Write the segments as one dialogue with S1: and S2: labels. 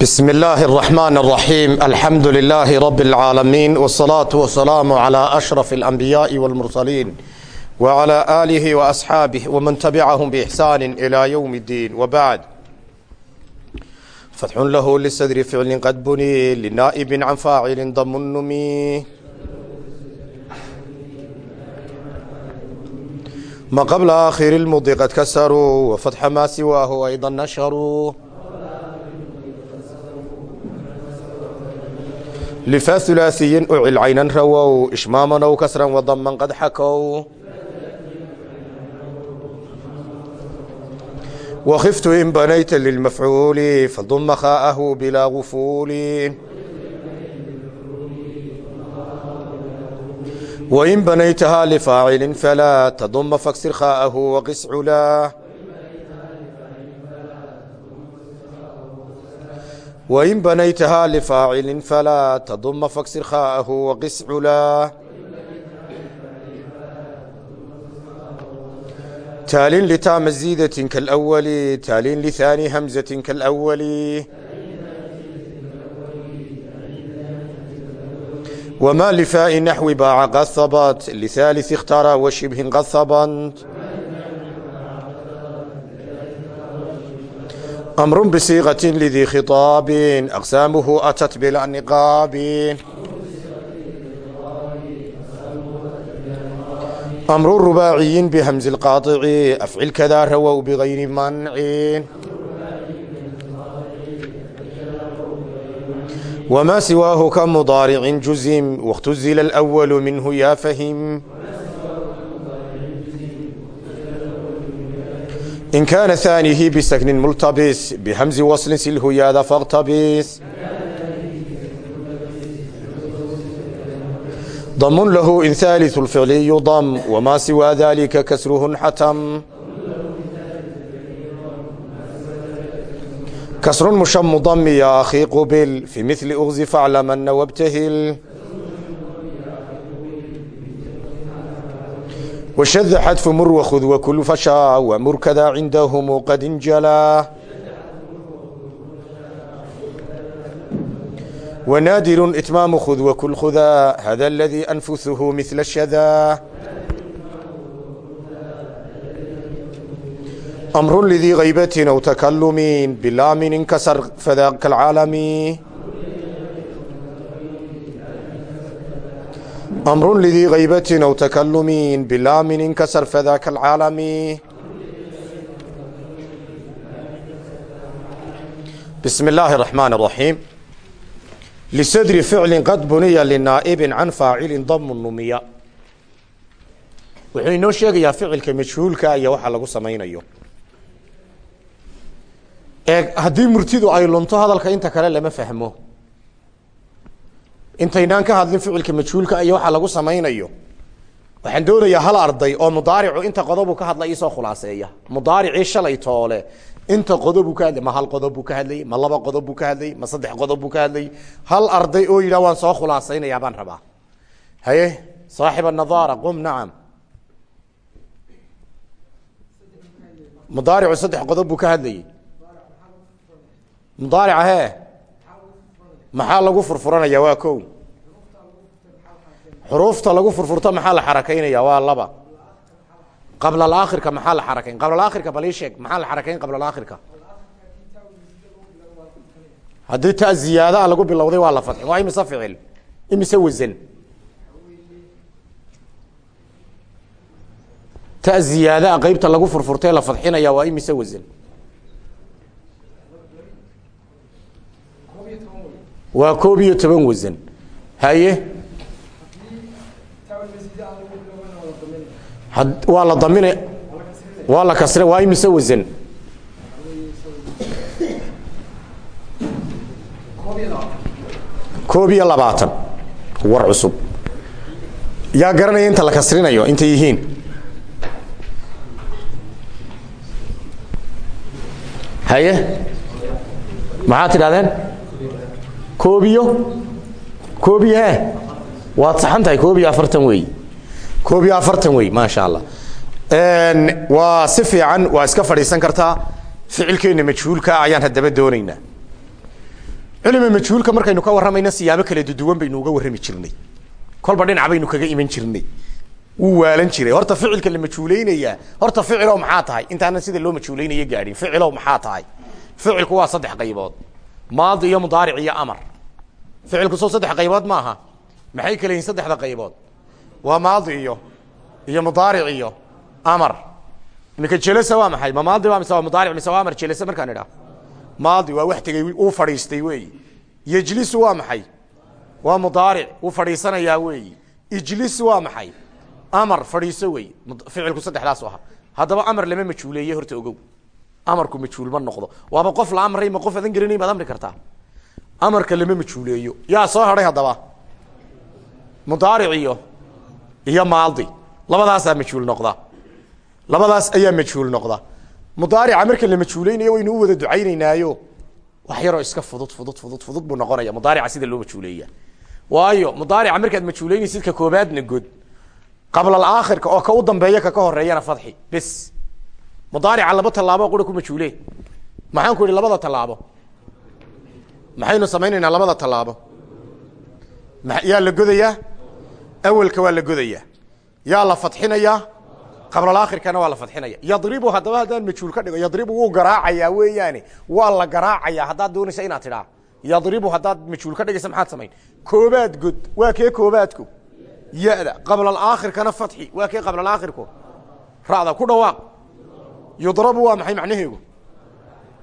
S1: بسم الله الرحمن الرحيم الحمد لله رب العالمين والصلاة والسلام على أشرف الأنبياء والمرسلين وعلى آله وأصحابه ومن تبعهم بإحسان إلى يوم الدين وبعد فتح له للصدر فعل قد بني لنائب عن فاعل ضم النمي ما قبل آخر المضي قد كسروا وفتح ما سواه أيضا لفا ثلاثي أعل عينا رووا إشماما أو كسرا وضما قد حكوا وخفت إن بنيت للمفعول فضم خاءه بلا غفول وإن بنيتها لفاعل فلا تضم فاكسر خاءه وقس علاه wain banaytahaa lifaacilin falaa taduma fagsir khaa'ahu waqis culaa taalin litaama ziidatin kalawali taalin lihaani hamzatin kalawali wamaa lifaa'i naxwi baaca qad habat lihaaliث ikhtaara washibhin qad habat أمر بصيغة لذي خطاب أقسامه أتت بلا نقاب أمر رباعي بهمز القاطع أفعل كذا رووا بغير منع وما سواه كمضارع جزم واختزل الأول منه يا فهم in kaana aanihi bisaknin multabis bixamsi waslin silhuyaada fakhtabis dam lahu in haaliث اlficliyu dam wmaa siwaa dalika kasruhu xatam kasrun mushamu dami ya akhi qubil fii mili ugzi faclam ana wabtahil wshad xadfu mur wakud wakul fashaa wamurkadaa cindahm qad injalaa wnaadiru itmaamu khud wakul khudaa hada aladii anfusuhu mila shadaa amrun lidii haybatin aw takalumin bilaaminin kasar fadaa kalcaalami أمر لذي غيبة أو تكلم بلام انكسر فذاك العالم بسم الله الرحمن الرحيم لصدر فعل قد بني لنائب عن فاعل ضم النمية wuxuu inoo sheegayaa ficilka majhuulka iyo waxa lagu samaynayo ee haddii murtidu ay lunto hadalka inta kale lama fahmo intaynaan ka hadlin ficilka majhuulka iyo waxa lagu samaynayo. Waxaan doonayaa hal arday oo mudaaricu inta qodobu ka hadla isoo khulaaseeya. Mudaaricii shalay toole. Inta qodobu ka hadlay ma hal qodob buu ka hadlayy ma laba qodob buu ka hadlayy ma saddex qodob buu ka hadlayy hal arday oo yidhah waan soo khulaasaynayaa baan rabaa. Haye saaxib anadaara qum nacam. Mudaaricu saddex qodob buu ka hadlayey mudaarica hee maxaa lagu furfuranaya? Waa ko xuruufta lagu furfurto maxaa la xarakaynaya? Waa laba. Qabla alaakhirka maxaa la xarakayn? Qabla alaakhirka bal ii sheeg maxaa la xarakayn qabla alaakhirka? Haddii ta ziyaadaa lagu bilowday waa la fadxin waa imise ficil imise wasan ta ziyaadaa qeybta lagu furfurtay la fadxinaya waa imise wasan waa koob iyo toban wasan haye waa la damina waa la kasre waa imise wasan koob iyo labaatan war cusub. Yaa garanaya inta la kasrinayo intay yihiin? Haye maxaad tidhahdeen koob iyo koob iyo he waad saxan tahay koob iyo afartan wey koob iyo afartan wey waa si fiican waa iska fadhiisan kartaa ficilkeena majhuulka ayaan haddaba doonaynaa culima majhuulka markaynu ka warramayna siyaabo kala duduwan baynu uga warrami jirnay. Kolba dhinac baynu kaga iman jirnay. Wuu waalan jiray. Horta ficilka la majhuuleynayaa horta ficilow maxaa tahay? Intaanan sida loo majhuuleynayo gaadhin. Ficilow maxaa tahay? Ficilku waa saddex qaybood. Maadi iyo mudaaric iyo amar ficilku soo saddex qaybood maaha. Maxay kala yihiin saddexda qaybood? Waa maadi iyo iyo mudaaric iyo amar. Iminka jelasa waa maxay? Ma maadi waa mise waa mudaaric mise waa amar? Jelasa markaan idhaah. Maadi waa wax tegey uu fadhiistay weeyi. Yejlisu waa maxay? Waa mudaaric wuu fadhiisanayaa weeyi. Ijlis waa maxay? Amar fadhiiso wey ficilku saddexdaas ahaa. Haddaba amar lama majhuuleeye horta ogow. Ma ma amarka lama majhuuleeyo yaa soo hadhay haddaba? Mudaaric iyo iyo maadi labadaasaa majhuul noqda. Labadaas ayaa majhuul noqda. Mudaarica marka la majhuuleynayo waynu wada ducayneynaayo wax yaroo iska fudud fudud fudud fudud buu noqonaya mudaarica sida loo majhuuleeya waayo mudaarica markaad majhuuleynaysid ka koobaadna god. Qabla alaakhirka oo ka u dambeeya ka ka horeeyana fadxi. Bes. Mudaarica laba tallaabo qura ku majhuule maxaan ku idhi labada tallaabo maxaynu samaynaynaa labada tallaabo? Yaa la godayaa? Awelka waa la godayaa. Yaa la fadxinayaa? Qablalaakhirkana waa la fadxinaya yadribu haddaba haddaan majhuul ka dhigo yadribu wuu garaacayaa weeyaane. Waa la garaacaya haddaad doonaysa inaad tidhaa. Yadribu haddaad majhuul ka dhigaysa maxaad samayn. Koobaad god waa kee koobaadku? Ya-da qablalaakhirkana fadxi waa kee qablalaakhirku ra'da ku dhawaaq. Yudrabu waa maxay macnaheegu?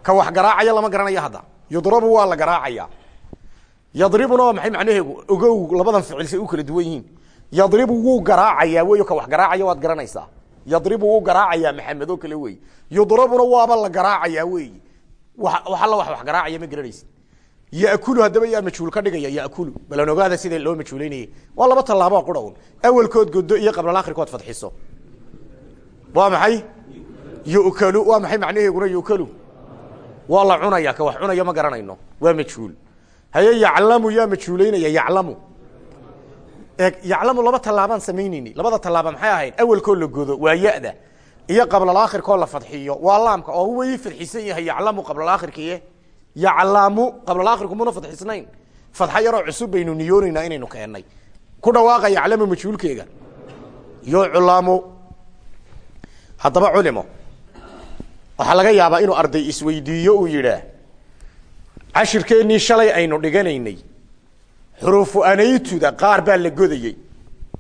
S1: Ka wax garaacaya lama garanaya hadda yudrabu waa la garaacaya. Yadribuna waa maxay macnaheegu ogow labadan ficil say u kala duwan yihiin. Yadribu wuu garaacayaa weyo ka wax garaacaya waad garanaysaa. Yadribu wuu garaacayaa maxamed oo kale wey yudrabuna waaba la garaacayaa weyi wax wax wax garaacaya ma garanaysid. Yakulu haddaba yaa majhuul ka dhigaya yakulu balan ogaada sida loo majhuuleynayay waa laba tallaabo qura un awelkood godo iyo qablalakhirkood fadxiso. Waa maxay? Yukalu. Waa maxay macnaheeguna yukalu waa la cunaya ka wax cunayo ma garanayno. Waa majhuul. Haye yaclamu yaa majhuuleynaya yaclamu. E yaclamu laba tallaabaan samaynayni labada tallaaba maxay ahayd awelkoo la godo waa ya-da. Iyo qablalakhirkoo la fadxiyo. Waa laamka. Oo way fadxisan yahay yaclamu qablalakhirkiye yaclamu qablalakhirku muna fadxisnayn fadxa yaroo cusub baynu niyooneynaa inaynu keennay ku dhawaaqa yaclamu majhuulkeega. Yuclamu haddaba culimo waxaa laga yaabaa inuu arday isweydiiyo uu yidhaah cashirkeennii shalay aynu dhiganaynay. Xuruufu anaytuda qaar baa la godayey.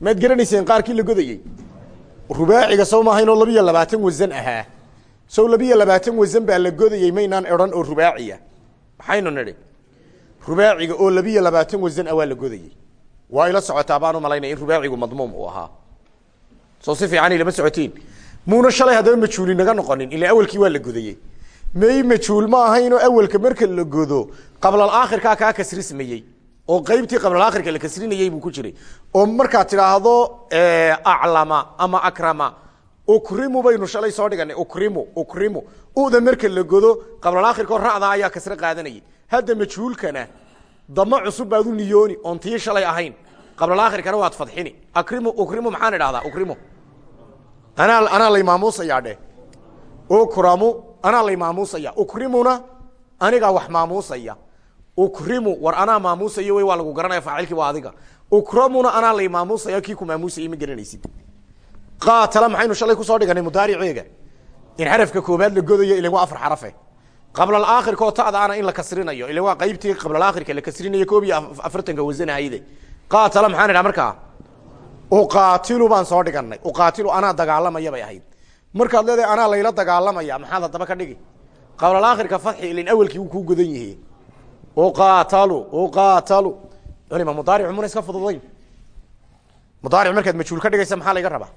S1: Maad garanayseen qaarkii la godayey? Rubaaciga sow maahaynoo labiyo labaatan wasan ahaa. Sow labiyo wasan baa la godayey maynaan edhan oo rubaaciya. Maxaynu nidhi? Rubaaciga oo labiyo labaatan wasan ah waa la godayey. Waa ila socotaa baan u malaynaya in rubaacigu madmuum uu ahaa. Soo si fiicanay lama socotiin muuna shalay haddaba majhuuli naga noqonin. Ilaa awelkii waa la godayey may majhuul ma ahaynoo awelka marka la godo qablaalaakhirkaa kaa kasrismayey oo qaybtii qablaalaakhirka la kasrinayey buu ku jiray. Oo markaad tidhaahdo aclama ama akrama ukrimu baynu shalay soo dhiganay. Ukrimu ukrimu. Uda marka la godo qablaalaakhirkao ra'da ayaa kasre qaadanayay. Hadda majhuulkana dama cusub baad u niyooni oon tii shalay ahayn. Qablaalaakhirkana waad fadxini. Akrimu ukrimu maxaan idhahdaa ukrimu anaa anaa lay maamuusayaa dheh ukramu anaa lay maamuusaya ukrimuna anigaa wax maamuusaya ukrimu war anaa maamuusayo wey waa lagu garanaya faacilkii waa adiga. Ukramuna anaa lay maamuusaya kii ku maamuusayay ma garanaysid. Qaatala maxaynu shalay ku soo dhiganay mudaariceega in xarafka koobaad la godayo ilan waa afar xarafe. Qablaalaakhirka oo ta'da ana in la kasrinayo ilan waa qaybtii qablaalaakhirka la kasrinayo koob iyo afartanka wasanahayde qaatala maxaan idhaha markaa uqaatilu baan soo dhiganay. Uqaatilu anaa dagaalamaya bay ahayd. Markaad leedahay anaa layla dagaalamaya maxaad haddaba ka dhigi? Qablaalaakhirka fadxi ilin awelkii uu kuu godan yahe uqaatalu uqaatalu. Culima mudaaricu muna iska fududayn? Mudaaric markaad majhuul ka dhigaysa maxaa laga rabaa?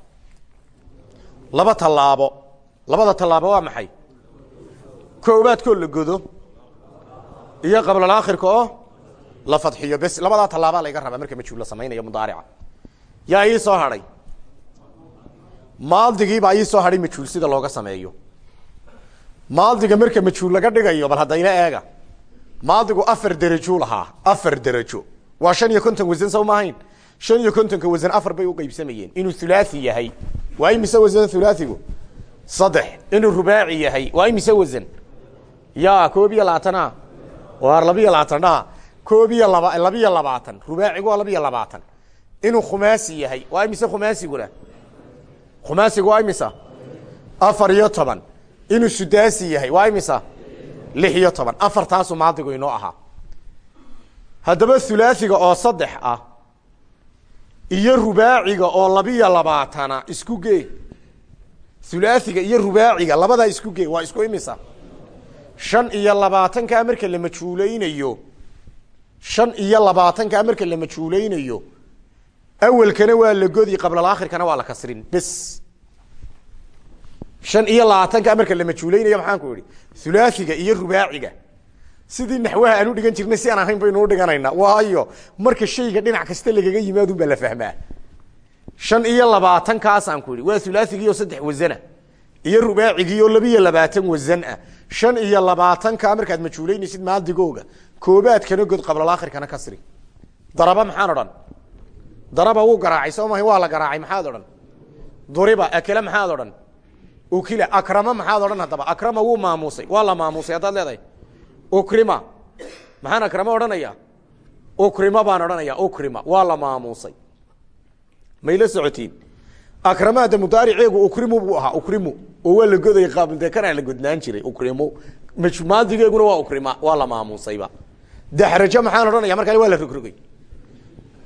S1: Laba tallaabo. Labada tallaabo waa maxay? Koobaadkoo la godo iyo qablaalaakhirka oo la fadxiyo bes labadaa tallaabaa laga rabaa marka majhuul la samaynayo mudaarica yaa ii soo hadhay maadigiibaa ii soo hadhay majhuul sida looga sameeyo maadiga marka majhuul laga dhigayo bal haddayna eega maadigu afar derajuu lahaa afar derajo waa shan iyo konton wasan sow maahayn shan iyo kontonka wasan afar bay uqaybsamayeen inuu hulaathi yahay waa imise wasan hulaathigu saddex inuu rubaaci yahay waa imise wasan ya koob iyo labaatana waar labiyo labaatan dhaha koob iyo laba labiyo labaatan rubaacigu waa labiyo labaatan inuu khumaasi yahay. Waa imise khumaasiguna khumaasigu waa imisa? Afar iyo toban. Inuu sudaasi yahay waa imisa? Lix iyo toban. Afartaasu maadigu inoo ahaa. Haddaba hulaasiga oo saddex ah iyo rubaaciga oo labiyo labaatana isku gee. Hulaasiga iyo rubaaciga labadaa isku gee waa isku imisa? Shan iyo labaatankaa marka la majhuuleynayo shan iyo labaatankaa marka la majhuuleynayo awelkana waa la godi qablalakhirkana waa la kasrin. Bes shan iyo labaatankaa marka la majhuuleynayo maxaan ku idhi? Hulaasiga iyo rubaaciga. Sidii naxwaha aan u dhigan jirnay si aan ahayn baynu udhiganaynaa waayo marka shayga dhinac kasta lagaga yimaadun baa la fahmaa. Shan iyo labaatankaasaan ku idhi. Waa hulaahigiioo saddex wasana iyo rubaacigii oo labiyo labaatan wasan ah shan iyo labaatankaa markaad majhuuleynaysid maadigooga koobaadkana god qablalakhirkana kasri. Daraba maxaan odhan daraba wuu garaacay soo waa la garaacay maxaad odhan? Duriba akele maxaad odhan? Ukila akrama maxaad odhan haddaba? Akrama wuu maamuusay waa la maamuusay haddaad leedahay. Ukrima maxaan akrama odhanaya? Ukrima baan odhanaya ukrima waa la maamuusay. Mayla socotiin. Akrama hadda mudaariceegu ukrimu buu ahaa ukrimu. Oo waa la godaya qaabildeekanaa la godnaan jiray ukrimu. Maadigeeguna waa ukrima waa la maamuusayba. Daxrajo maxaan odhanaya markale waa la rogrogay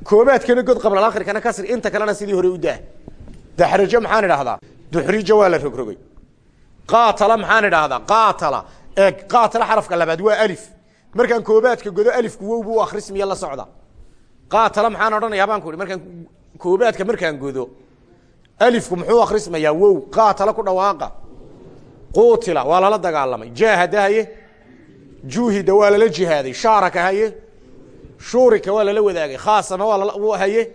S1: koobaadkana god qablalakhirkana kasri inta kalena sidii hore u daa. Daxrajo maxaan idhahdaa duxrijo waa rogrogay. Qaatala maxaan idhaahdaa? Qaatala. Ee qaatala xarafka labaad waa alif. Markaan koobaadka godo alifku wow buu akrismiya la socda. Qaatala maxaan odhanayaa baan ku ihi markaan koobaadka markaan godo alifku muxuu akrismayaa wow. Qaatala ku dhawaaqa. Qutila waa lala dagaalamay. Jaahada haye juhida waa lala jihaaday. Shaaraka shurika waa lala wadaagay khaasama waa haye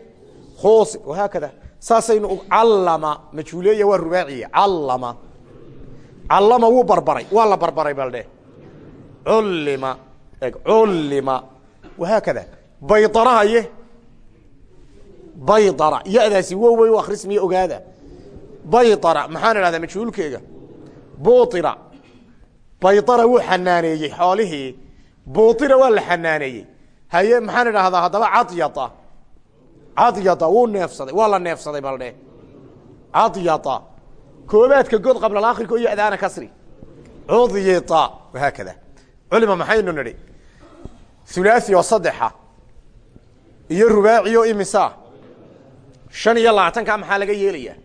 S1: khusi wahaakada saasaynu callama majhuuleya waa rubaaciya callama. Callama wuu barbaray waa la barbaray baldhe cullima eg cullima. Wahaakada baydara haye baydara ya-daasi wow way u akrismiya ogaada. Baydara maxaan idhahdaa majhuulkeega? Buira baydara wuu xanaaneeyey xoolihii. Buira waa la xanaaneeyey haye maxaan idhaahdaa? Haddaba cadyata. Cadyata wuu neefsaday. Waa la neefsaday baldhe cadyata. Koobaadka god qablalakhirka iyo adaana kasri. Cudyita wahaakada culima maxaynu nidhi? Hulaasi oo saddexa. Iyo rubaaci imisa. Shan iyo labaatankaa maxaa laga yeelayaa?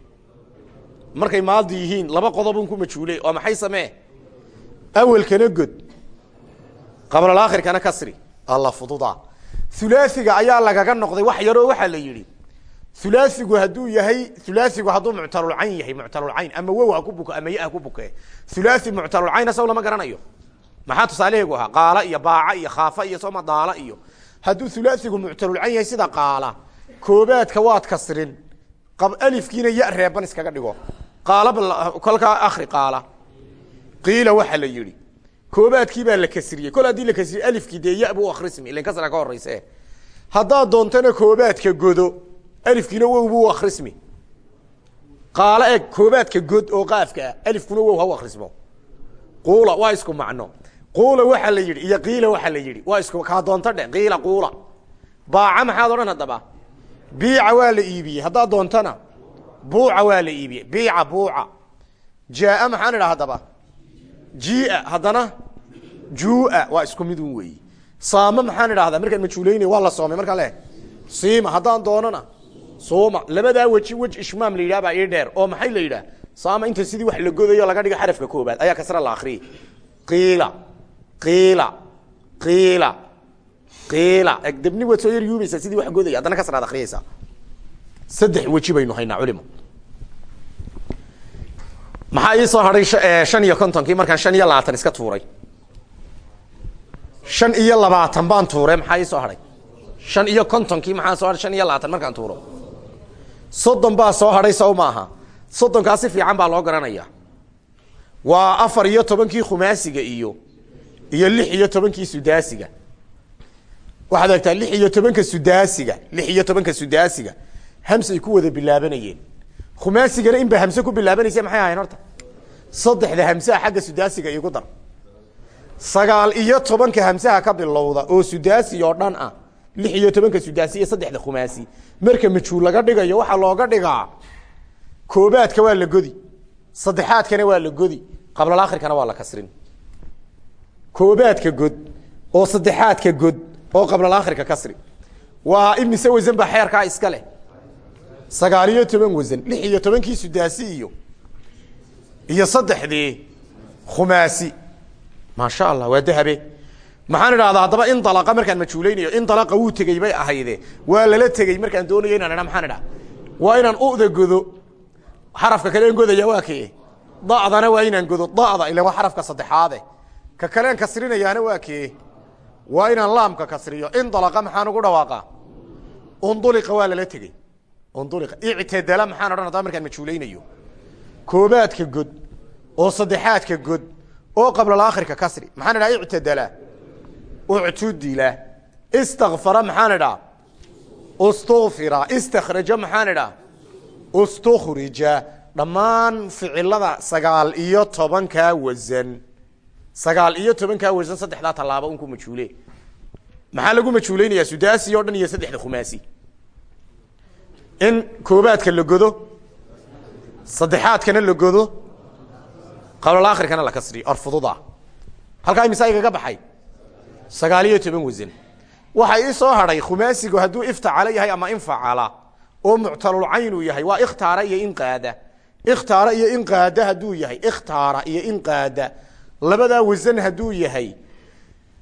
S1: Markay maadi yihiin laba qodobun ku majhuule oo maxay samee? Awelkana god. Qablalakhirkana kasri alla fududa. Hulaasiga ayaa lagaga noqday wax yaroo waxaa la yidhi. Hulaasigu hadduu yahay hulaasigu hadduu muctalulcayn yahay muctalulcayn ama wow ha ku buko ama ya ha ku buke. Hulaasi muctalulcayn saw lama garanayo. Maxaa tusaalaheegu ahaa? Qaala iyo baaca iyo khaafa iyo soma daala iyo. Hadduu hulaasigu muctalulcayn yahay sida qaala koobaadka waad kasrin. Alifkiina ya reeban iskaga dhigo. Qaala kolkaa akri qaala. Qiila waxa la yidhi koobaadkii baa la kasriyey. Kol haddii la kasriyey alifkii dee ya buu akrismi ilan kasra ka horeyse haddaad doontana koobaadka godo alifkiina wow buu akrismi qaalo eg koobaadka god oo qaafka ah alifkuna wow ha u akrismo quula waa isku macno. Quula waxa la yidhi iyo qiila waxa la yidhi waa isku kaa doonto dhe qiila quula. Baaca maxaad odhan haddaba? Biica waa la iibiyey. Haddaad doontana buuca waa la iibiyey. Biica buuca. Jaaa maxaan idhaha haddaba? Jia haddana jua waa isku midun weeyi. Saama maxaan idhahdaa markaan majhuuleynay waa la soomay markaa le siima haddaan doonana suuma labadaa weji wej ishmaam la yidhah baa ii dheer. Oo maxay la yidhaah? Saama inta sidii wax la godayo laga dhigo xarafka koobaad ayaa kasra la akriyay qiila qiila qiila qiila. Debni waad soo yar yuubaysaa sidii wax godaya haddana kasraad akriyaysaa saddex weji baynu haynaa culimo maxaa soo hadhay shan iyo kontonkii? Markaan shan iyo labaatan iska tuuray shan iyo labaatan baan tuure maxaa ii soo hadhay? Shan iyo kontonkii maxaa soo hadhay? Shan iyo labaatan markaan tuuro. Soddon baa soo hadhay sow maaha soddonkaa si fiican baa loo garanaya. Waa afar iyo tobankii khumaasiga iyo iyo lix iyo tobankii sudaasiga. Waxaad egtaa lix iyo tobanka sudaasiga lix iyo tobanka sudaasiga hamsay ku wada bilaabanayeen. Khumaasigana in ba hamse ku bilaabanaysa maxay ahayn horta? Saddexda hamsaa xagga sudaasiga igu dar sagaal iyo tobanka hamsaha ka bilowda oo sudaasi oo dhan ah lix iyo tobanka sudaasi iyo saddexda khumaasi marka majuul laga dhigayo waxaa looga dhigaa koobaadka waa la godi saddexaadkana waa la godi qablalakhirkana waa la kasrin. Koobaadka god oo saddexaadka god oo qablalakhirka kasri waa imise wasan baa xeerkaa iska leh? Sagaal iyo toban wasan lix iyo tobankii sudaasi iyo iyo saddexdii khumaasi maasha allah waa dahabe. Maxaan idhahdaa haddaba indalaqa markaan majuulaynayo indalaqa wuu tegey bay ahayde waa lala tegey markaan doonayo inaan idha maxaan idhaha waa inaan uda godo. Xarafka kale en godaya waa kee? Da'dana waa inaan godo. Da'da ila xarafka saddexaade. Ka kaleen kasrinayaana waa kee? Waa inaan laamka kasriyo. Indalaqa maxaan ugu dhawaaqa unduliqa waa lala tegey. Unduliqa. Ictadala maxaan odhan haddaba markaan majuulaynayo koobaadka god oo saddexaadka god oo qablalakhirka kasri maxaan idhaha ictadala. Uctudila istakfara maxaan idhaa ustukfira istakraja maxaan idhaa ustukhrija dhammaan ficilada sagaal iyo tobankaa wasan sagaal iyo tobankaa wasan saddexdaa tallaaba unku majuule maxaa lagu majuuleynayaa? Sudaasi o dhan iyo saddexda khumaasi. In koobaadka la godo saddexaadkana la godo qablalakhirkana la kasriyo orfududa halkaa imisa igaga baxay sagaal iyo toban wasan waxa ii soo hadhay khumaasigu hadduu iftacala yahay ama infacala oo muctalulcaynu yahay waa ikhtaara iyo inqaada ikhtaara iyo inqaada hadduu yahay ikhtaara iyo inqaada labadaa wasan hadduu yahay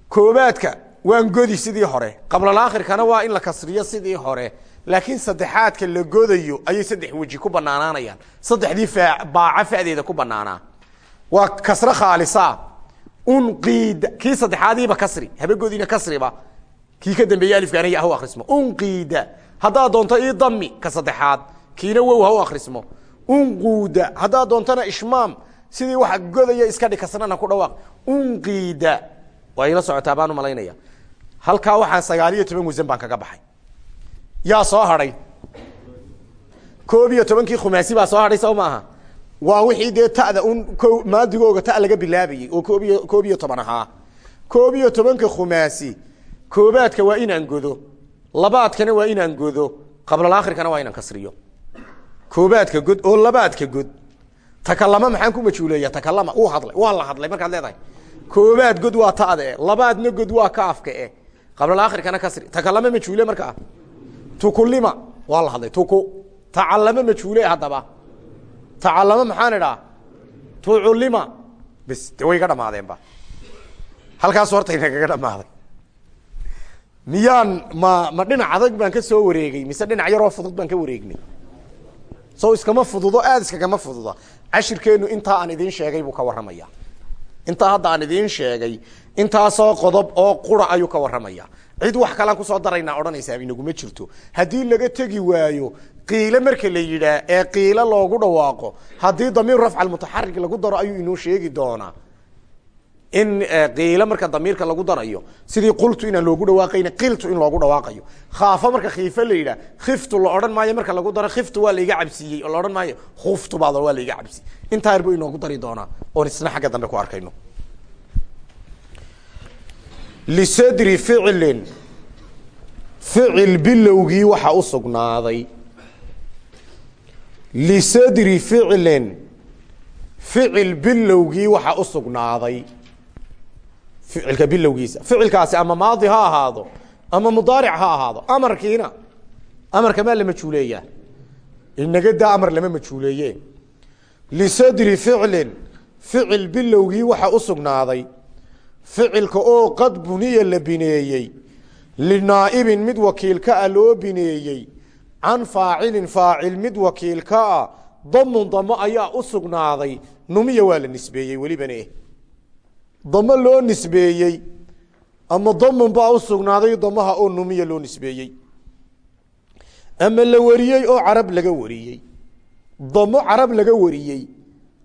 S1: koobaadka waan godi sidii hore qablalakhirkana waa in la kasriyo sidii hore laakiin saddexaadka la godayo ayay saddex weji ku banaanaanayaan saddexdii baaca fadeeda ku banaanaa waa kasre khaalisa. Unqiida kii saddexaadiiba kasri habagoodiina kasriba kii ka dambeeye alifkaana ya hau akrismo unqiida haddaad doonto ii dami ka saddexaad kiina wow hau akrismo unquuda haddaad doontona ishmaam sidii waxa godaya iska dhig kasrana ku dhawaaq. Unqiida waa ila socotaa baan u malaynaya halkaa waxaa sagaal iyo toban wasan baan kaga baxay. Yaa soo hadhay? Koob iyo tobankii khumaasi baa soo hadhay saw maaha waa wixii dee tada un maadigooga ta laga bilaabayey oo koob iyo toban ahaa. Koob iyo tobanka khumaasi. Koobaadka waa inaan godo. Labaadkana waa inaan godo. Qablalakhirkana waa inaan kasriyo. Koobaadka god oo labaadka god. Takalama maxaan ku majuuleeya takalama uu hadlay waa la hadlay markaad leedahay. Koobaad god waa ta'da e. Labaadna god waa kaafka e. Qablalakhirkana kasri. Takalama majuule markaa. Tukulima waa la hadlay. Tuku. Tacalama majuule haddaba tacalama maxaan idhaa? Tuculima bs de way ga dhamaadeenba halkaas horta inagaga dhamaaday miyaan ma ma dhinac adag baan ka soo wareegay mise dhinac yaroo fudud baan ka wareegnay so iskama fududo aada iskagama fududa cashirkeenu intaa aan idiin sheegay buu ka warramaya. Intaa hadda aan idiin sheegay intaasoo qodob oo qura ayuu ka warramaya cid wax kalaan ku soo daraynaa odhanaysaa inaguma jirto. Haddii laga tegi waayo qiile marka la yidhaah ee qiilo loogu dhawaaqo haddii damiir rafca mutaxarik lagu daro ayuu inoo sheegi doonaa. In qiilo marka damiirka lagu darayo sidii qultu inaan loogu dhawaaqayna qiltu in loogu dhawaaqayo. Khaafo marka khiifo la yidhaah khiftu la odhan maayo marka lagu daro khiftu waa laiga cabsiiyey oo la odhan maayo khuftu baad waa laiga cabsiyey intaa yar inoogu dari doonaa oon isna xagga dambe ku arkayno lisadri ficilin ficil bilowgii waxa u sugnaaday. Lisadri ficilin ficil bilowgii waxa u sugnaaday. Ficilka bilowgiisa ficilkaasi ama maadi ha ahaado ama mudaaric ha ahaado amarkiina amarka maa la majuuleeyaa inaga daa amar lama majuuleeye lisadri ficilin ficil bilowgii waxa u sugnaaday ficilka oo qad buniya la bineeyey linaa'ibin mid wakiilka a loo bineeyey can faacilin faacil mid wakiilka a damun damo ayaa u sugnaaday numiya waa la nisbeeyey welibane damo loo nisbeeyey ama damun baa u sugnaaday damaha oo numiya loo nisbeeyey. Ama la wariyey oo carab laga wariyey. Damo carab laga wariyey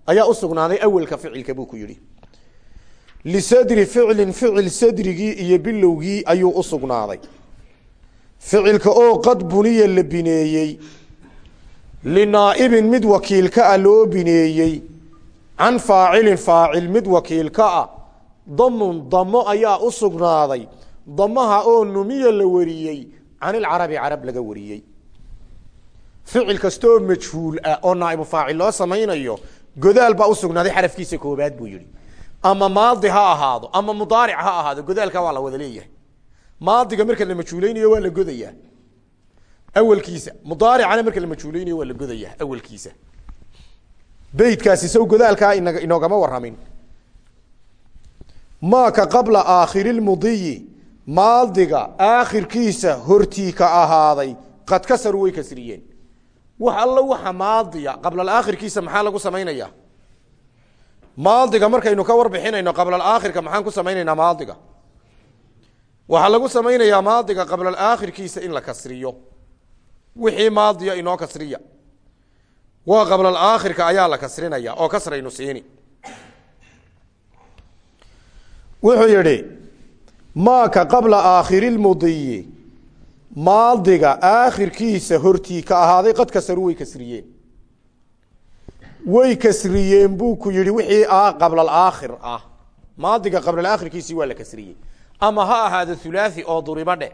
S1: ayaa u sugnaaday awelka ficilka buu ku yidhi lisadri ficilin ficil sadrigii iyo bilowgii ayuu u sugnaaday. Ficilka oo qad buniya la bineeyey linaa'ibin mid wakiilka a loo bineeyey can faacilin faacil mid wakiilka a damun damo ayaa u sugnaaday. Damaha oo numiya la wariyey can ilcarabi carab laga wariyey. Ficil kastaoo majhuul ah oo naaibu faacil loo samaynayo godaal baa usugnaaday xarafkiisa koobaad buu yihi ama maadi ha ahaado ama mudaaric ha ahaado godaalka waa la wada leeyahay. Maadiga marka la majhuuleynayo waa la godayaa. Awelkiisa mudaaricana marka la majhuuleynayo waa la godayaa awelkiisa beydkaasi sow godaalkaa ina inoogama waramin maaka qabla aakhiri lmudiyi maadiga aakhirkiisa hortii ka ahaaday qad kasaru way kasriyeen wax allo waxa maadiya qablaakhirkiisa maxaa lagu samaynaya maadiga markaynu ka warbixinayno qablaakhirka maxaan ku samaynaynaa maadiga waxaa lagu samaynayaa maadiga qablaakhirkiisa in la kasriyo. Wixii maadiya inoo kasriya. Waa qablaakhirka ayaa la kasrinaya oo kasraynu siini. Wuxuu yihi maaka qabla aakhiri lmudiyi maadiga aakhirkiisa hortii ka ahaaday qad kasaru way kasriyeen way kasriyeen buu ku yihi wixii qablaakhir ah. Maadiga qablaakhirkiisii waa la kasriyey. Ama ha ahaado hulaathi oo duribo dhe.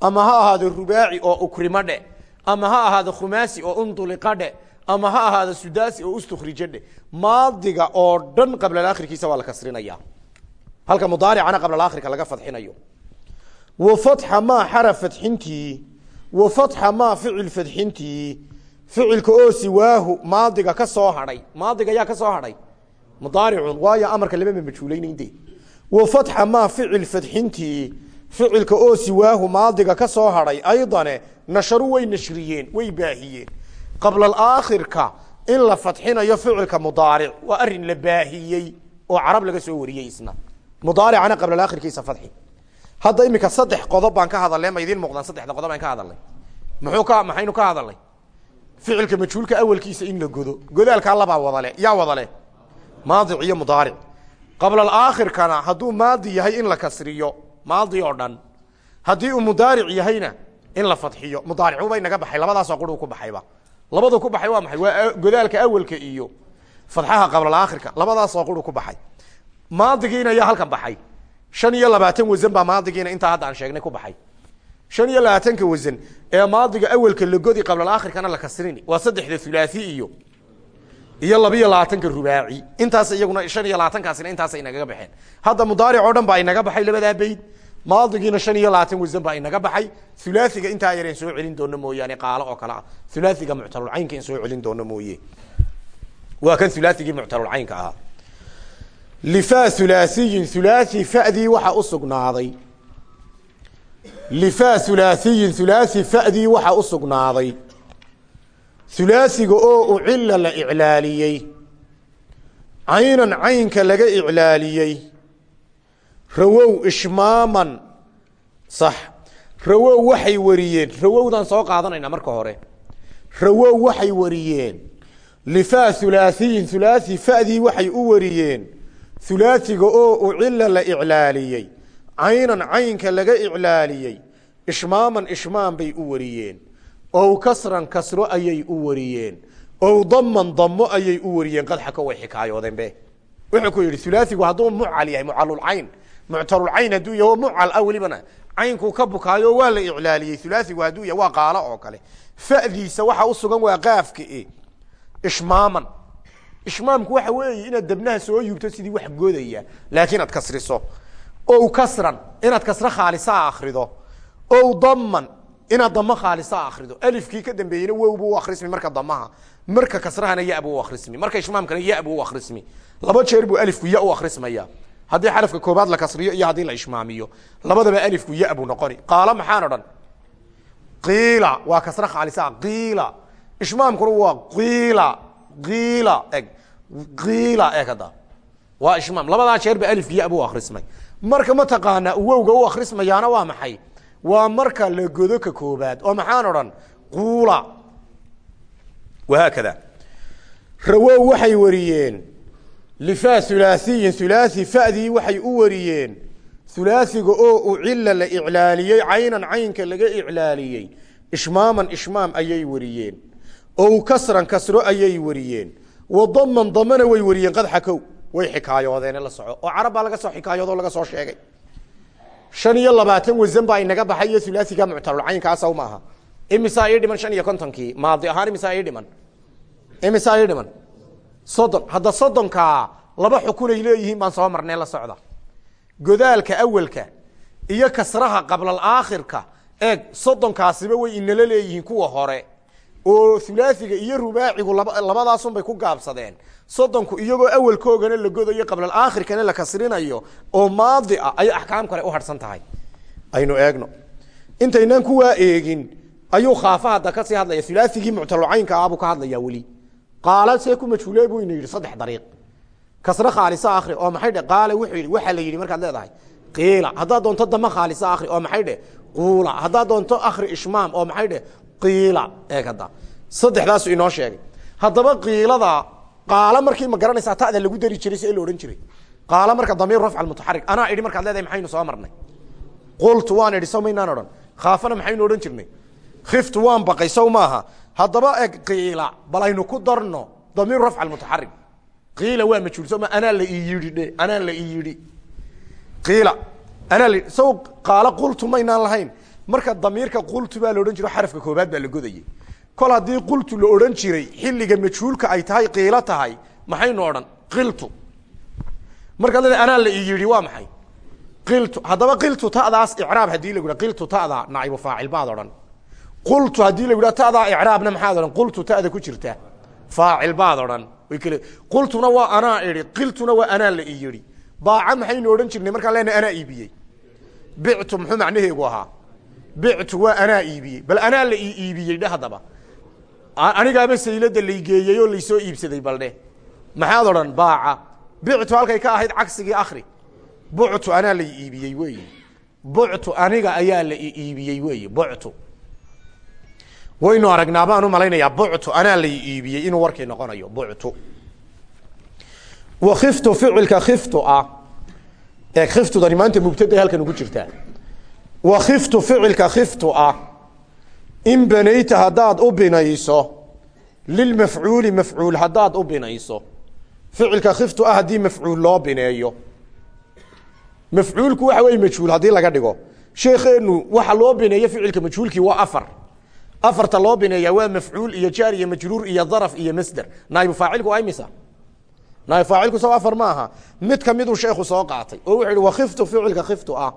S1: Ama ha ahaado rubaaci oo ukrimo dhe. Ama ha ahaado khumaasi oo unduliqa dhe. Ama ha ahaado sudaasi oo ustukhrija dhe. Maadiga oo dhan qablaakhirkiisa waa la kasrinaya. Halka mudaaricana qablaakhirka laga fadxinayo. Wa fatxa maa xara fadxintii. Wa fatxa maa ficil fadxintii ficilka oo siwaahu maadiga ka soo hadhay maadiga yaa ka soo hadhay. Mudaaricun waayo amarka lama majhuuleynayde wa fatxa maa ficil fadxintii ficilka oo siwaahu maadiga ka soo hadhay aydane nasharu way nashriyeen way baahiyeen. Qablaakhirka in la fadxinayo ficilka mudaaric waa arrin la baahiyey oo carab laga soo wariyey isna mudaaricana qablaakhirkiisa fadxi hadda imika saddex qodob baan ka hadalnay ma idiin muuqdaan saddexda qodob baan ka hadalnay. Muxuu ka maxaynu ka hadalnay ficilka majhuulka awelkiisa in la godo. Godaalkaa labaa wadale yaa wadale. Maadic iyo mudaaric qablaakhirkana hadduu maadi yahay in la kasriyo maadi oo dhan. Haddii uu mudaaric yahayna in la fadxiyo. Mudaaricuba inaga baxay labadaasoo quru ku baxayba labadu ku baxay waa maxay? Waa godaalka awelka iyo fadxaha qablaakhirka labadaasoo quru ku baxay. Maadigiina ayaa halkan baxay. Shan iyo labaatan wasan baa maadigiina intaa hadda aan sheegnay ku baxay shan iyo labaatanka wasan ee maadiga awelka la godi qablaakhirkana la kasrini. Waa saddexda hulaathi iyo iyo labiyo labaatanka rubaaci. Intaas iyaguna shan iyo labaatankaasina intaasa inagaga baxeen. Hadda mudaaric oo dhan baa inaga baxay labadaa beyd. Maadigiina shan iyo labaatan wasan baa inaga baxay. Hulaaiga intaa yareen soo celin doono mooyaane qaalo oo kale ah. Hulaaiga muctalulcaynka in soo celin doono mooye. Waa kan hulaaigii muctalulcaynka ahaa. Lifa hulaahiyin hulaahi fadii waxaa usugnaaday lifa hulaahiyin hulaahi fadii waxaa usugnaaday hulaasiga oo ucila la iclaaliyey caynan caynka laga iclaaliyey rawow ishmaaman sax rawow waxay wariyeen rawowdan soo qaadanayna marka hore rawow waxay wariyeen lifa hulaahiyin hulaahi fadii waxay u wariyeen hulaasiga oo ucila la iclaaliyey caynan caynka laga iclaaliyey ishmaaman ishmaam bay u wariyeen. Ow kasran kasro ayay u wariyeen. Ow daman damo ayay u wariyeen. Qadxaka way xikaayoodeenbe wuxuu ku yidhi hulaasigu hadduu mucal yahay mucalulcayn muctalulcayn hadduu yaho mucal ah welibana caynkuu ka bukaayo waa la iclaaliyey. Hulaasigu hadduu yahay waa qaalo oo kale. Fadiisa waxa usugan waa qaafka e. Ishmaaman. Ishmaamku waxa weeye inaad debnaha soo yubto sidii wax godaya laakiin aad kasriso ow kasran inaad kasro khaalisa akrido ow daman inaad damo khaalisa akrido alifkii ka dambeeyeyna wow bu u akrismi marka damaha marka kasrahana ya bu u akrismi marka ishmaamkana ya bu u akrismi laba jeer buu alifku ya u akrismaya haddii xarafka koobaad la kasriyo iyo haddii la ishmaamiyo labadaba alifku ya buu noqoni qaalo maxaan odhan qiila waa kasro khaalisa qiila ishmaamkuna waa qiila qiila eg qiila eg hadda waa ishmaam labadaa jeer ba alifka ya buu akrismay marka mataqaanaa wowga u akrismayaana waa maxay? Waa marka la godo ka koobaad. Oo maxaan odhan? Quula. Wahaakada rawow waxay wariyeen. Lifa hulaahiyin hulaahi fadii waxay u wariyeen. Hulaasiga oo ucila la iclaaliyey caynan caynka laga iclaaliyey. Ishmaaman ishmaam ayay wariyeen. Ow kasran kasro ayay wariyeen. Wa daman damana way wariyeen qadxakow way xikaayoodeene la soco. oo carab baa laga soo xikaayoodo laga soo sheegay. Shan iyo labaatan wasan baa inaga baxay iyo hulaasiga muctalulcaynkaasa maaha imisaa ii dhiman shan iyo kontonkii? Maadi ahaan imisaa ii dhiman? Imisaa ii dhiman? Soddon. Hadda soddonkaa laba xukunay leeyihiin baan soo marnee la socda. Godaalka awelka iyo kasraha qablaalaakhirka eeg soddonkaasiba way inala leeyihiin kuwa hore oo hulaasiga iyo rubaacigu laba labadaasunbay ku gaabsadeen. Soddonku iyagoo awelkoogana la godayo qablaalaakhirkana la kasrinayo oo maadi ah ayay axkaam kale u harhsan tahay. Aynu eegno. Intaynaan kuwaa eegin ayuu khaafa hadda ka sii hadlaya hulaasigii muctalucaynka ah buu ka hadlayaa weli. Qaala see ku majhuule buu ina yidhi saddex dariiq. Kasre khaalisa akri oo maxay dhe? Qaala wuxuu yidhi waxaa la yidhi markaad leedahay. Qiila haddaad doonto dama khaalisa akri oo maxay dhe? Quula haddaad doonto akri ishmaam oo maxay dhe qiila eeg hadda saddexdaasu inoo sheegay. Haddaba qiilada qaala markii ma garanaysaa tada lagu dari jiray si la odhan jiray. Qaala marka damiir rafca mutaxarik anaa idhi markaad leedahay maxaynu soo marnay? Qultu waan idhi saw maynaan odhan. Khaafana maxaynu odhan jirnay. Khiftu waan baqay saw maaha. Haddaba eg qiila bal aynu ku darno damiir rafca mutaxarik qiila waa majhuul soma anaa la ii yidhi dhe la ii yidhi. Qiila anaa la qaala qultu maynaan lahayn marka damiirka qultu baa la odhan jiro xarafka koobaad baa la godayay kol haddii qultu la odhan jiray xilliga majhuulka ay tahay qiilo tahay maxaynu odhan? Qiltu. Markaad leedahay anaa la yidhi waa maxay? Qiltu. Haddaba qiltu ta'daas icraab haddii lagu yidhaha qiltu ta'da naa'ibu faacil baad odhan. Qultu haddii lagu yidhaha ta'daa icraabna maxaad odhan? Qultu ta'da ku jirta faacil baad odhan. Way qultuna waa anaa idhi qiltuna waa anaa la ii yidhi. Baaca maxaynu odhan jirnay? Markaan leenahay anaa iibiyey. Bictu muxuu macnaheegu ahaa bictu waa anaa iibiyey bal anaa la ii iibiyey dhe haddaba anigaaba saylada laygeeyey oo laysoo iibsaday baldhe maxaad odhan baaca bictu halkay ka ahayd cagsigii akri buctu anaa la iibiyey weyi buctu aniga ayaa la iibiyey weyi buctu waynu aragnaa baan u malaynayaa buctu anaa la iibiyey inuu warkii noqonayo buctu wa khiftu ficilka khiftu ah ee khiftudani maanta mubtada halkan ugu jirtaa wa khiftu ficilka khiftu ah in banayta haddaad u binayso lilmafcuuli mafcuul haddaad u binayso. Ficilka khiftu ah haddii mafcuul loo bineeyo. Mafcuulku waxa wey majhuul haddii laga dhigo. Sheekeenu waxa loo bineeyo ficilka majhuulkii waa afar. Afarta loo bineeya waa mafcuul iyo jaar iyo majruur iyo daraf iyo masder. Naaibu faacilku waa imisa naaibu faacilku soo afar ma aha. Mid kamiduu sheekhu soo qaatay oo wuxu yihi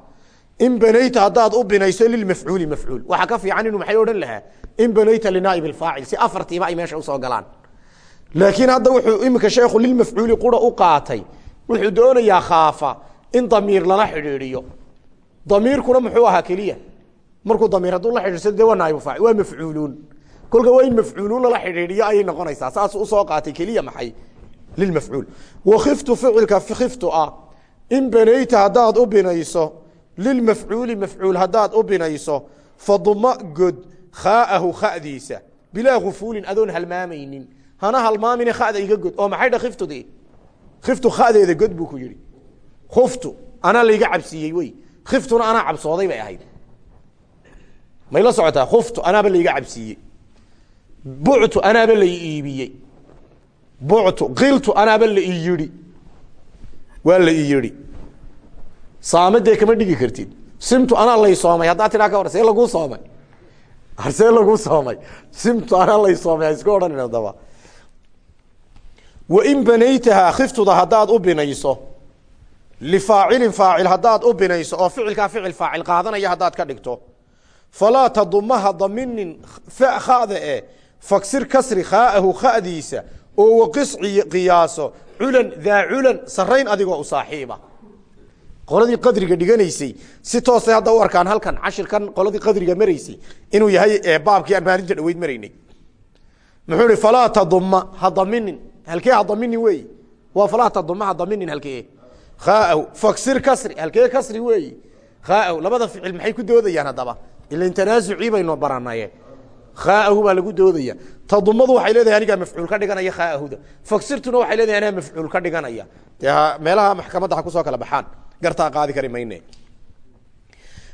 S1: in banayta haddaad u binayso lilmafcuuli mafcuul. Waxaa ka fiican inuu maxay odhan lahaa? In banayta linaaib faacil si afartiiba ay meesha u soo galaan. Laakiin hadda wuxuu iminka sheekhu lilmafcuuli qura u qaatay. Wuxuu doonayaa khaafa in damiir lala xidhiidhiyo. Damiirkuna muxuu ahaa keliya? Markuu damiir hadduu la xidhiidsado de waa naaibu faacil waa mafcuuluun. Kolka waa in mafcuuluun lala xidhiidhiyo ayay noqonaysaa. Saasuu u soo qaatay keliya maxay? Lilmafcuul wakiftu ficilka khiftu ah. In banayta haddaad u binayso lilmafcuuli mafcuul haddaad u binayso faduma god khaa'ahu khadiisa bilaa kufuulin adoon halmaamaynin hana halmaamine khada iga god oo maxay dha khiftudi khiftu khadeeda god buu ku yihi khuftu anaa layga cabsiiyey wey khiftuna anaa cabsooday bay ahayd may la socotaa khuftu anaaba layga cabsiiyey buctu anaaba lay iibiyey buctu qiltu anaaba la ii yidhi waa la ii yidhi saamadee kama dhigi kartid. Simtu anaa lay soomay haddaa tidhaa ka hor see laguu soomay. See laguu soomay. Simtu anaa lay soomay iska odhanin adaba wain banaytahaa khiftuda haddaad u binayso lifaacilin faacil haddaad u binayso oo ficilkaa ficil faacil qaadanaya haddaad ka dhigto falaa tadumaha daminin khada e faksir kasri khaa'ahu khadiisa oo waqis qiyaaso culan daa culan sarayn adigoo u saaxiiba qoladii qadriga dhiganaysay. Si toosay hadda u arkaan halkan cashirkan qoladii qadriga maraysay inuu yahay baabkii aan dhaweyd maraynay. Muxuu ihi falaa taduma hadaminin halkee hadaminin weeyi? Waa falaa taduma hadaminin halkee? Khaa'ahu faksir kasri halkee kasri weeyi? Khaa'ahu labada ficil maxay ku doodayaan haddaba? Ilan tanaasucii baynu baranaye. Khaa'ahu baa lagu doodaya. Tadumadu waxay leedahay anigaa mafcuul ka dhiganaya khaa'ahuda faksirtuna waxay leedahay anaa mafcuul ka dhiganaya. Meelaha maxkamadda ha ku soo kala baxaan gartaa qaadi kari mayne.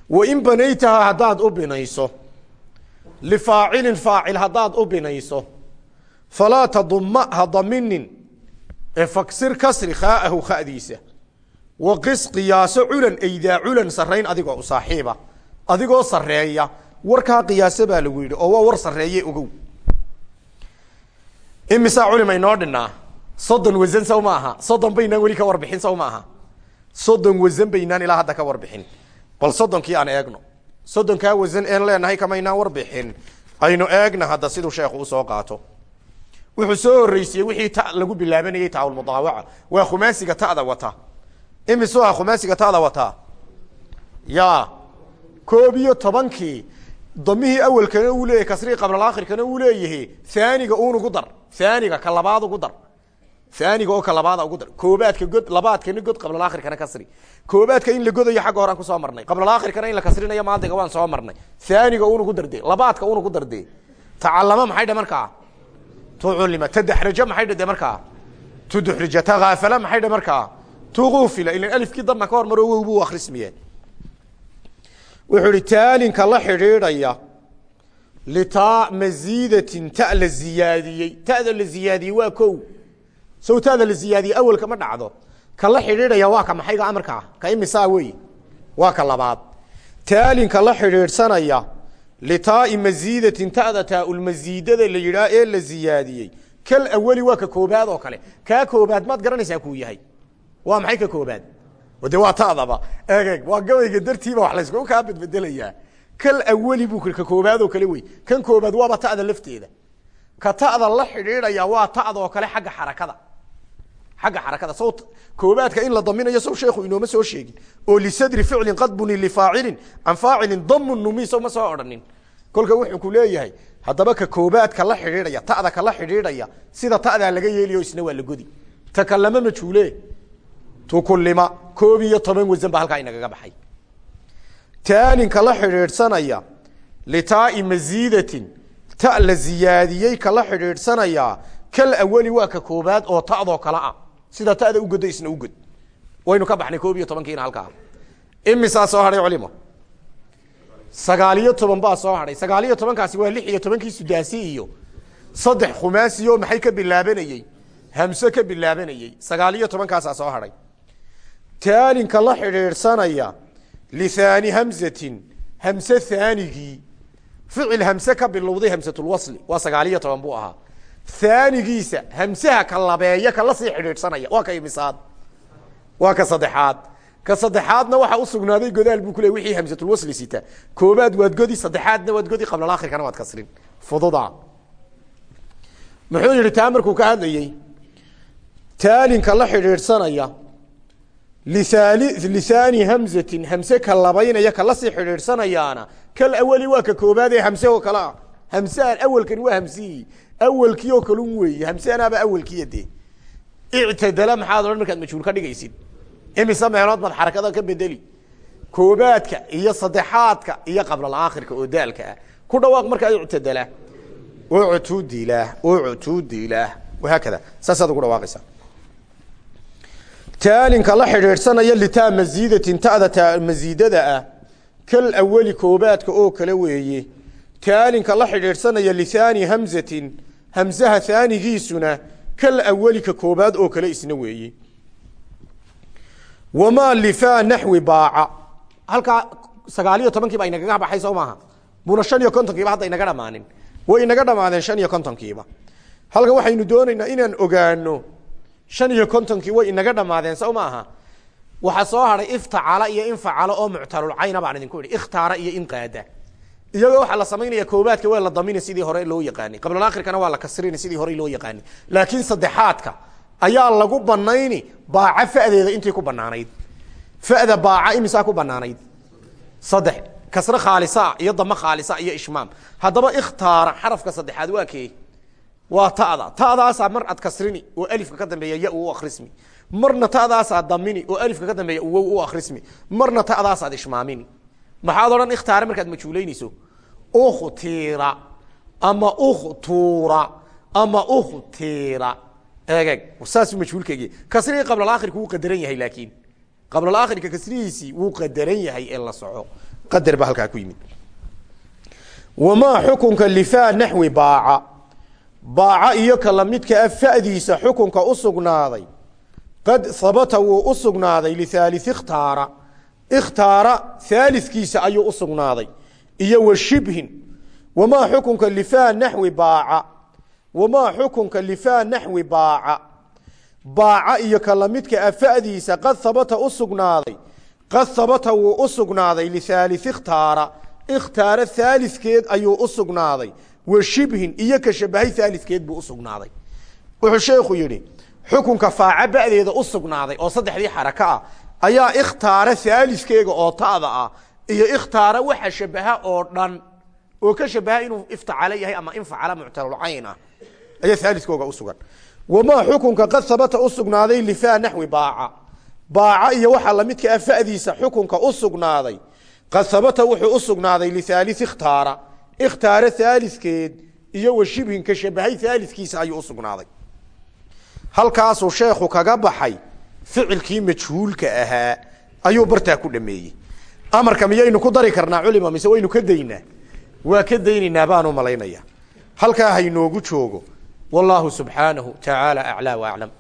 S1: Wain banaytahaa haddaad u binayso lifaacilin faacil haddaad u binayso falaa taduma ha daminin ee faksir kasri khaa'ahu khadiisa. Waqis qiyaaso culan aydaa culan sarrayn adigoo u saaxiiba adigoo sarreeya. Warkaa qiyaaso baa lagu yidhi oo waa war sarreeye ogow. Imisaa culima inoo dhinaa soddon wasan saw ma aha soddon baynaan weli ka warbixin saw soddon wasan baynaan ilaa hadda ka warbixin. Bal soddonkii aan eegno. Soddonkaa wasan een leenahay kamaynaan warbixin. Aynu eegna hadda siduu sheekhu u soo qaato. Wuxuu soo horreysiyey wixii ta lagu bilaabanayey taawulmudaawaca waa khumaasiga ta'da wata. Imisu ah khumaasiga ta'da wataa ya koob iyo tobankii damihii awelkana uu leeyahy kasrii qablalakhirkana uu leeyahay haaniga uun ugu dar. Haaniga ka labaad ugu dar haaniga oo ka ugu dar. Koobaadka god labaadkana god qablalakhirkana kasri koobaadka in la godayo xagga horean ku soo marnay. Qablalakhirkana in la kasrinayo maadiga waan soo marnay. Haaniga uun ugu darde labaadka uun ugu darde tacalama maxay dhe markaa? Tuculima tadaxraja maxay dhe markaa? Tuduxrija takaafala maxay dhe markaa? Tuufila ilan alifkii dama ka hormaro wow buu akrismiye wuxuu ihi taalinka la xidhiidhaya litaa maziidatin ta la ziyaadiyey tada waa ko sow tada la ziyaadiyey awelka ma dhacdo. Ka xidhiidhaya waa ka maxayga amarkaa ka imisaa wey waa ka labaad. Taalinka la xidhiidhsanaya litaai maziidatin tada taaulmasiidada la yidhaah ee la ziyaadiyey. Kal aweli waa ka koobaad oo kale. Kaa koobaad maad garanaysaa kuu yahay. Waa maxay ka koobaad? De waa tadaba. Eeg waa gabayga dartiiba wax layskugu kaa bedbedelayaa. Kal aweli buu ka koobaadoo kale wey kan koobaad waaba ta'da lafteeda. Ka ta'da la xidhiidhaya waa ta'doo kale xagga xarakada xagga xarakada saw koobaadka in la daminayo saw sheekhu inooma soo sheegin. Oo lisadri ficlin qad buni lifaacilin can faacilin damun numi saw ma soo odhanin. Kolka wuxuu ku leeyahay haddaba ka koobaadka la xidhiidhaya ta'da ka la xidhiidhaya sida ta'daa laga yeeliyo isna waa la godi. Takalama majuule tukulima koob iyo toban wasan baa halkaa inagaga baxay. Taaninka la xidhiidhsanaya litaai maziidatin ta la ziyaadiyey ka la xidhiidhsanayaa kal awali waa ka koobaad oo ta'doo kale ah sida ta'da ugodo isna ugod waynu ka baxnay koob iyo tobankiina halkaa. Soo hadhay culimo. Sagaaliyo toban soo hadhay sagaaliyo tobankaasi waa lix iyo tobankii sudaasi iyo saddex khumaasi oo maxay ka bilaabanayey? Hamse ka bilaabanayey. Sagaaliyo tobankaasaa soo hadhay taalinka la xidhiidhsanaya lihaani hamzatin hamse haanigii ficil hamse ka bilowday hamsatulwasli waa sagaaliyo toban buu ahaa haanigiisa hamsaha ka labeeya ka la sii xidhiidhsanaya. Waa ka imisaad. Waa ka saddexaad. Ka saddexaadna waxa usugnaaday godaal buu kule wixii hamsatulwasli sita koobaad waad godi saddexaadna waad godi qablalakhirkana waad kasrin fududa. Muxuu yihi taa ka hadlayey taalinka la xidhiidhsanaya lihaani hamzatin hamse ka labaynaya kalasii xidhiidhsanayaana kal awali waa ka koobaad ee hamse oo kale ah. Hamsean awelkani waa hamsihii awelkii oo kalun weeye hamseanaaba awelkiiya dee ictadala maxaad odhan markaad majhuul ka dhigaysid. Imise meelood baad xarakada ka bedeli. Koobaadka iyo saddexaadka iyo qablalakhirka oo daalka ah. Ku dhawaaq markaa ictadala. Uctudila uctudila. Wahaakada saasaad ugu dhawaaqaysaa. Taalinka la xidhiidhsanaya litaa masiidatin ta'da taa masiidada ah. Kal aweli koobaadka oo kale weeye taalinka la xidhiidhsanaya lihaani hamzatin hamsaha haanigiisuna kal aweli ka koobaad oo kale isna weeye wamaa lifaa naxwi baaca. Halkaa sagaaliyo tobankii baa inagaga baxay soo maaha. Buna shan iyo kontonkiiba hadda inaga dhamaanin. Way inaga dhamaadeen shan iyo kontonkiiba. Halkan waxaynu doonaynaa inaan ogaano shan iyo kontonkii way inaga dhamaadeen sow ma aha waxaa soo haday iftacala iyo infacalo oo muctalulcayna baan idinku idhi. Ikhtaara iyo inqaada iyagoo waxaa la samaynaya koobaadka waa la damina sidii hore loo yaqaanay qablalakhirkana waa la kasrini sidii hore loo yaqaanay laakiin saddexaadka ayaa lagu banayni baaca fadeeda intii ku banaanayd fada baaca imisaa ku banaanayd saddex. Kasre khaalisa iyo dame khaalisa iyo ishmaam. Haddaba ikhtaara xarafka saddexaad waa kee? Waa tada. Tadaasaa mar ad kasrini oo alifka ka dambeeya ya u akrismi marna tadaasaa damini oo alifka ka dambeeya wow u akrismi marna tadaasaad ishmaamini. Maxaad odhan ikhtaare markaad majhuulaynayso ukhtira ama ukhtuura ama ukhtira eegeg saasuu majhuulkeegi kasrihii qablalakhirka wuu qadaran yahay laakiin. Qablalakhirka kasrihiisii wuu qadaran yahay ee la soco. Qadar ba halkaa ku yimid. Wamaa xukunka lifaa naxwi baaca? Baaca iyo ka lamidka ah fadiisa xukunka u sugnaaday. Qad habata wuu u sugnaaday lihaali ikhtaara. Ikhtaara haaliskiisa ayuu u sugnaaday iyo wa shibhin wamaa xukunka lifaa naxwi baaca wamaa xukunka lifaa naxwi baaca. Baaca iyo ka lamidka afadiisa qad habata u sugnaaday qad habata wuu u sugnaaday lihaali ikhtaara ikhtaara ayuu u sugnaaday wa shibhin iyo ka shabahay haaliskeed buu usugnaaday wuxuu sheekhu yidhi xukunka faaca ba'deeda u sugnaaday oo saddexdii xarako ah ayaa ikhtaara haaliskeega oo ta'da ah iyo ikhtaara waxa shabaha oo dhan oo ka shabaha inuu iftacalo yahay ama infacala muctalulcayn ah ayaa haaliskooga usugan wamaa xukunka qad habata u lifaa naxwi baaca. Baaca iyo waxaa lamidka ah fadiisa xukunka qad habata wuxuu u sugnaaday lihaali ikhtaara. Ikhtaara haaliskeed iyo wa shibhin ka shabahay haaliskiisa ayuu usugnaaday halkaasuu sheekhu kaga baxay ficilkii majhuulka ahaa ayuu bartaa ku dhameeyey amarka miyaynu ku dari karnaa culima mise waynu ka daynaa? Waa ka daynaynaa baan u malaynaya. Halkaa haynoogu joogo. Wallaahu subxaanahu tacaala aclaa waaclam